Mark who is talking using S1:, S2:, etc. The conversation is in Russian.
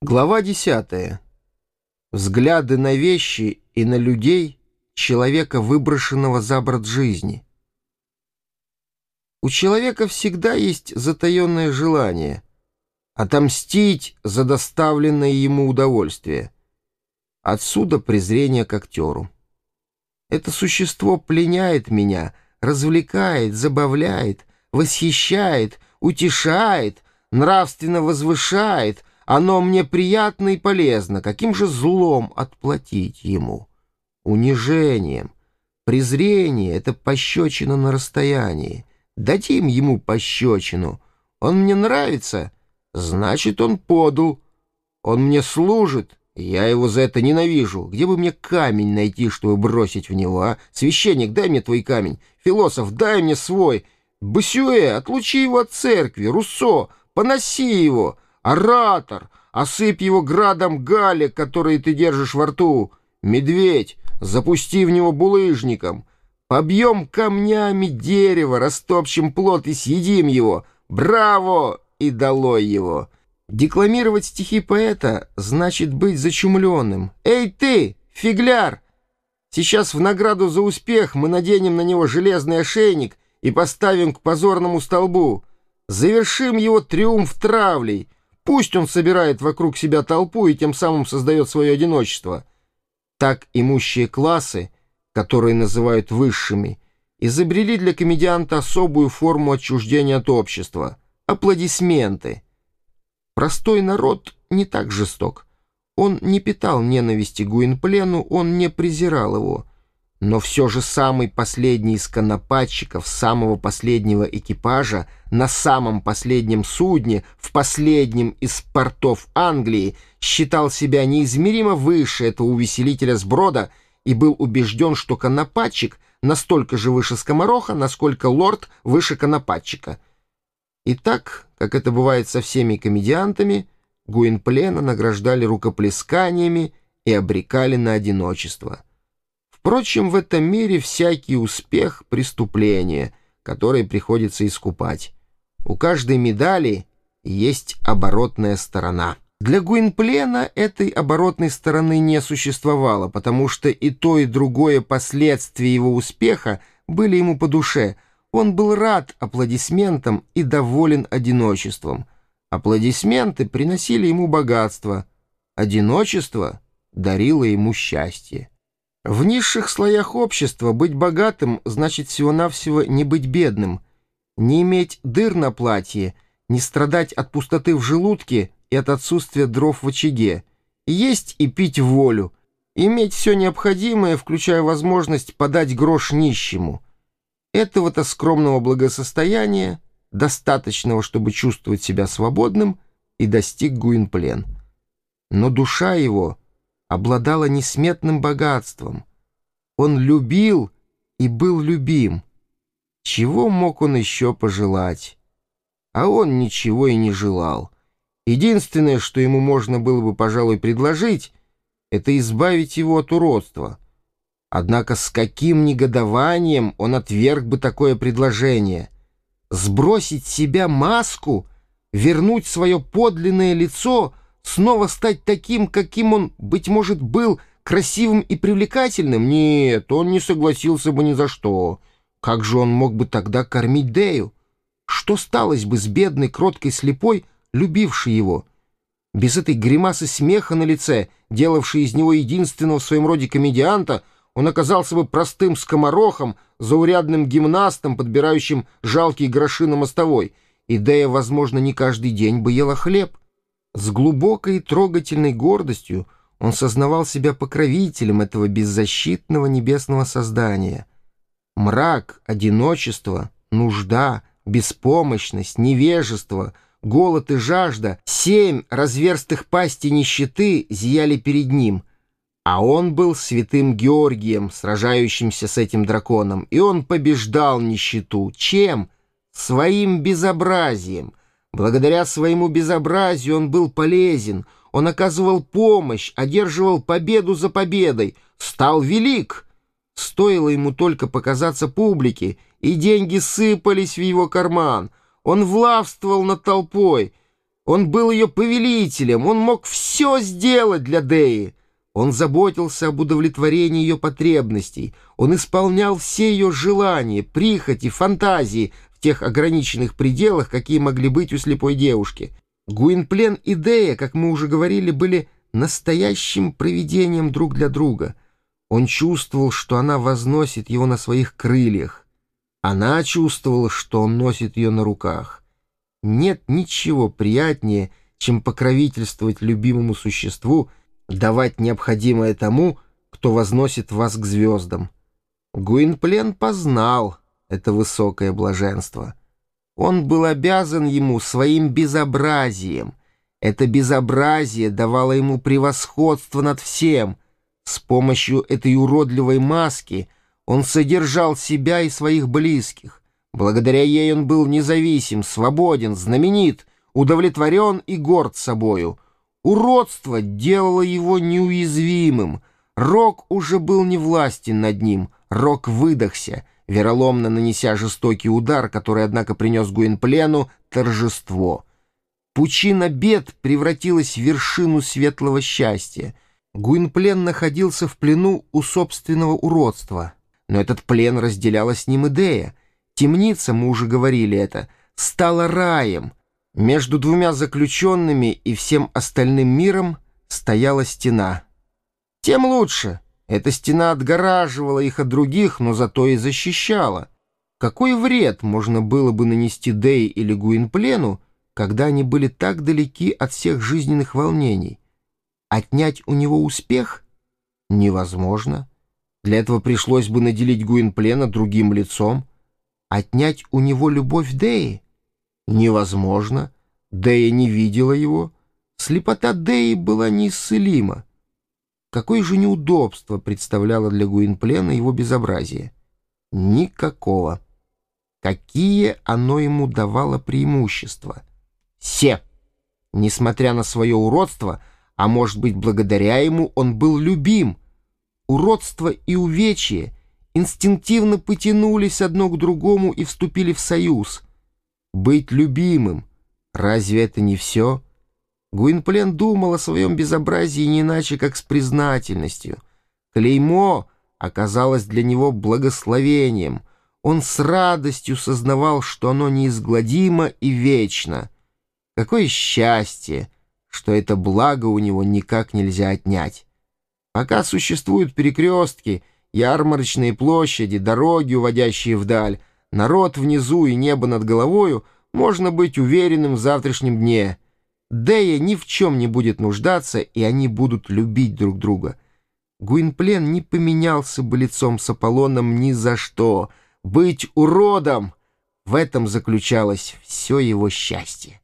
S1: Глава 10. Взгляды на вещи и на людей человека, выброшенного за борт жизни. У человека всегда есть затаенное желание отомстить за доставленное ему удовольствие. Отсюда презрение к актеру. Это существо пленяет меня, развлекает, забавляет, восхищает, утешает, нравственно возвышает, оно мне приятно и полезно, каким же злом отплатить ему? Унижением. Презрение — это пощечина на расстоянии. Дадим ему пощечину. Он мне нравится, значит, он подул. Он мне служит, я его за это ненавижу. Где бы мне камень найти, чтобы бросить в него, а? Священник, дай мне твой камень. Философ, дай мне свой. Босюэ, отлучи его от церкви. Руссо, поноси его. Оратор, осыпь его градом галек, которые ты держишь во рту. Медведь, запусти в него булыжником. Побьем камнями дерево, растопчем плод и съедим его. Браво! И долой его. Декламировать стихи поэта значит быть зачумленным. Эй ты, фигляр! Сейчас в награду за успех мы наденем на него железный ошейник и поставим к позорному столбу. Завершим его триумф травлей — Пусть он собирает вокруг себя толпу и тем самым создает свое одиночество. Так имущие классы, которые называют высшими, изобрели для комедианта особую форму отчуждения от общества — аплодисменты. Простой народ не так жесток. Он не питал ненависти Гуинплену, он не презирал его — но все же самый последний из конопатчиков самого последнего экипажа на самом последнем судне в последнем из портов Англии считал себя неизмеримо выше этого увеселителя сброда и был убежден, что конопатчик настолько же выше скомороха, насколько лорд выше конопатчика. И так, как это бывает со всеми комедиантами, Гуинплена награждали рукоплесканиями и обрекали на одиночество — Впрочем, в этом мире всякий успех — преступление, которое приходится искупать. У каждой медали есть оборотная сторона. Для Гуинплена этой оборотной стороны не существовало, потому что и то, и другое последствия его успеха были ему по душе. Он был рад аплодисментам и доволен одиночеством. Аплодисменты приносили ему богатство, одиночество дарило ему счастье. В низших слоях общества быть богатым значит всего-навсего не быть бедным, не иметь дыр на платье, не страдать от пустоты в желудке и от отсутствия дров в очаге, есть и пить волю, иметь все необходимое, включая возможность подать грош нищему. Этого-то скромного благосостояния, достаточного, чтобы чувствовать себя свободным, и достиг Гуинплен. Но душа его — обладала несметным богатством. Он любил и был любим. Чего мог он еще пожелать? А он ничего и не желал. Единственное, что ему можно было бы, пожалуй, предложить, это избавить его от уродства. Однако с каким негодованием он отверг бы такое предложение? Сбросить с себя маску, вернуть свое подлинное лицо — снова стать таким, каким он, быть может, был, красивым и привлекательным? Нет, он не согласился бы ни за что. Как же он мог бы тогда кормить Дею? Что сталось бы с бедной, кроткой слепой, любившей его? Без этой гримасы смеха на лице, делавшей из него единственного в своем роде комедианта, он оказался бы простым скоморохом, заурядным гимнастом, подбирающим жалкие гроши на мостовой, и Дея, возможно, не каждый день бы ела хлеб. С глубокой трогательной гордостью он сознавал себя покровителем этого беззащитного небесного создания. Мрак, одиночество, нужда, беспомощность, невежество, голод и жажда, семь разверстых пасти нищеты зияли перед ним, а он был святым Георгием, сражающимся с этим драконом, и он побеждал нищету. Чем? Своим безобразием, Благодаря своему безобразию он был полезен, он оказывал помощь, одерживал победу за победой, стал велик. Стоило ему только показаться публике, и деньги сыпались в его карман. Он влавствовал над толпой. Он был ее повелителем, он мог все сделать для Деи. Он заботился об удовлетворении ее потребностей, он исполнял все ее желания, прихоти, фантазии в тех ограниченных пределах, какие могли быть у слепой девушки. Гуинплен и Дея, как мы уже говорили, были настоящим провидением друг для друга. Он чувствовал, что она возносит его на своих крыльях. Она чувствовала, что он носит ее на руках. Нет ничего приятнее, чем покровительствовать любимому существу, давать необходимое тому, кто возносит вас к звездам. Гуинплен познал это высокое блаженство. Он был обязан ему своим безобразием. Это безобразие давало ему превосходство над всем. С помощью этой уродливой маски он содержал себя и своих близких. Благодаря ей он был независим, свободен, знаменит, удовлетворен и горд собою. Уродство делало его неуязвимым. Рок уже был не властен над ним. Рок выдохся, вероломно нанеся жестокий удар, который, однако, принес Гуинплену торжество. Пучина бед превратилась в вершину светлого счастья. Гуинплен находился в плену у собственного уродства. Но этот плен разделяла с ним идея. Темница, мы уже говорили это, стала раем — между двумя заключенными и всем остальным миром стояла стена. Тем лучше. Эта стена отгораживала их от других, но зато и защищала. Какой вред можно было бы нанести Дэй или Гуинплену, когда они были так далеки от всех жизненных волнений? Отнять у него успех? Невозможно. Для этого пришлось бы наделить Гуинплена другим лицом. Отнять у него любовь Дэи? Невозможно. Дэя не видела его. Слепота Дэи была неисцелима. Какое же неудобство представляло для Гуинплена его безобразие? Никакого. Какие оно ему давало преимущества? Все. Несмотря на свое уродство, а может быть, благодаря ему, он был любим. Уродство и увечье инстинктивно потянулись одно к другому и вступили в союз — быть любимым. Разве это не все? Гуинплен думал о своем безобразии не иначе, как с признательностью. Клеймо оказалось для него благословением. Он с радостью сознавал, что оно неизгладимо и вечно. Какое счастье, что это благо у него никак нельзя отнять. Пока существуют перекрестки, ярмарочные площади, дороги, уводящие вдаль, народ внизу и небо над головою, можно быть уверенным в завтрашнем дне. Дея ни в чем не будет нуждаться, и они будут любить друг друга. Гуинплен не поменялся бы лицом с Аполлоном ни за что. Быть уродом — в этом заключалось все его счастье.